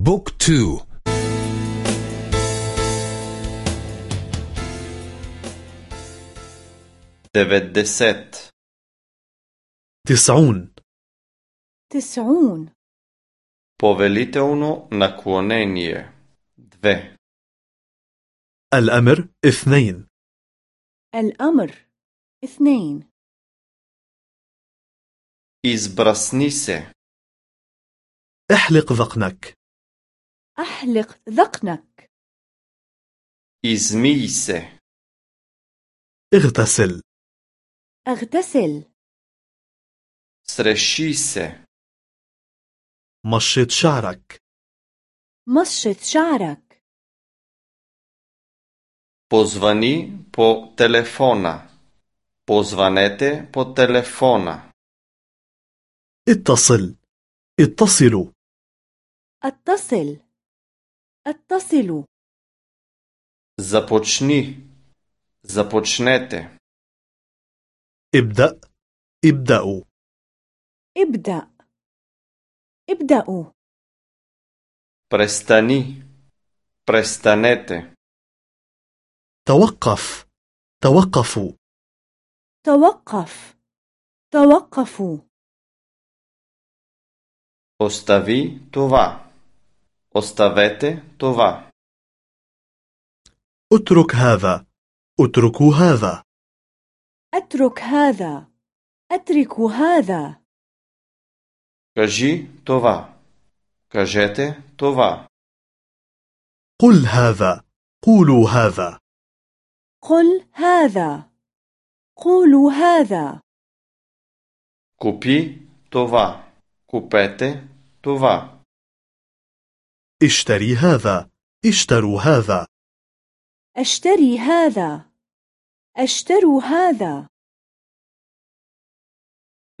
بوك تو دفدست تسعون تسعون Повелително наклонение. Две. الأمر اثنين الأمر اثنين Избрасни се. احلق ذقنك أحلق ذقنك Измий се. اغتسل أغتسل Среши се. مشط شعرك مشط شعرك Позвани по телефона. Позванете по телефона. اتصل اتصلوا اتصل اتصلوا Започни. Започнете. ابدأ ابدأوا ابدأ ابدأوا Престани. Престанете. توقف توقفوا توقف توقفوا Остави това. Оставете това. اترك هذا اتركوا هذا أترك هذا أترك هذا Кажи това. Кажете това. قل هذا قولوا هذا قل هذا قولوا هذا Купи това. Купете това. اشتري هذا اشتروا هذا أشتري هذا أشتروا هذا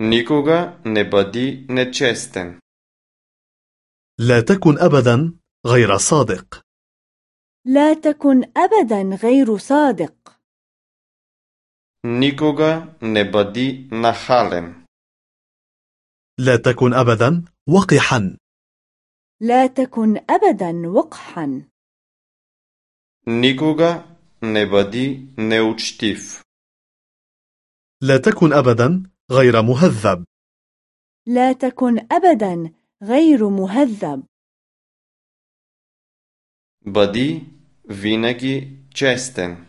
Никога не бъди нечестен. لا تكن أبدا غير صادق لا تكن أبدا غير صادق Никога не бъди нахален. لا تكن أبدا وقحا لا تكن أبدا وقحا Никога не бъди неучтив. لا تكن أبدا غير مهذب لا تكن أبدا غير مهذب Бъди винаги честен.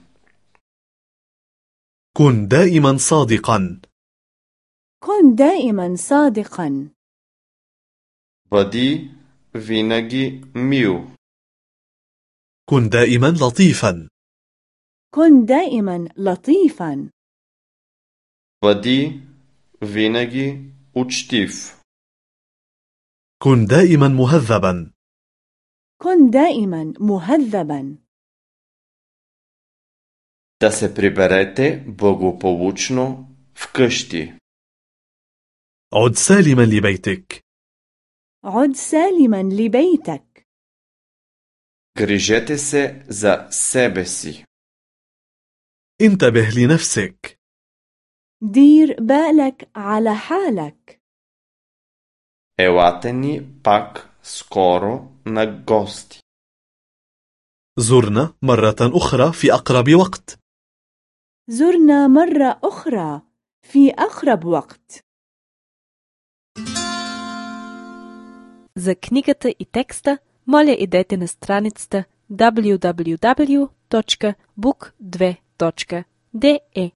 كن دائما صادقا كن دائما صادقا Бъди винаги мил. كن دائما لطيفا كن دائما لطيفا Бъди винаги учтив. كن دائما مهذبا كن دائما مهذبا Да се приберете благополучно вкъщи. عد سالما لبيتك عد سالما لبيتك Грижете се за себе си. انتبه لنفسك دير بالك على حالك Елате ни пак скоро на гости. زرنا مرة أخرى في أقرب وقت زرنا مرة أخرى في أقرب وقت За книгата и текста, моля идете на страницата www.book2.de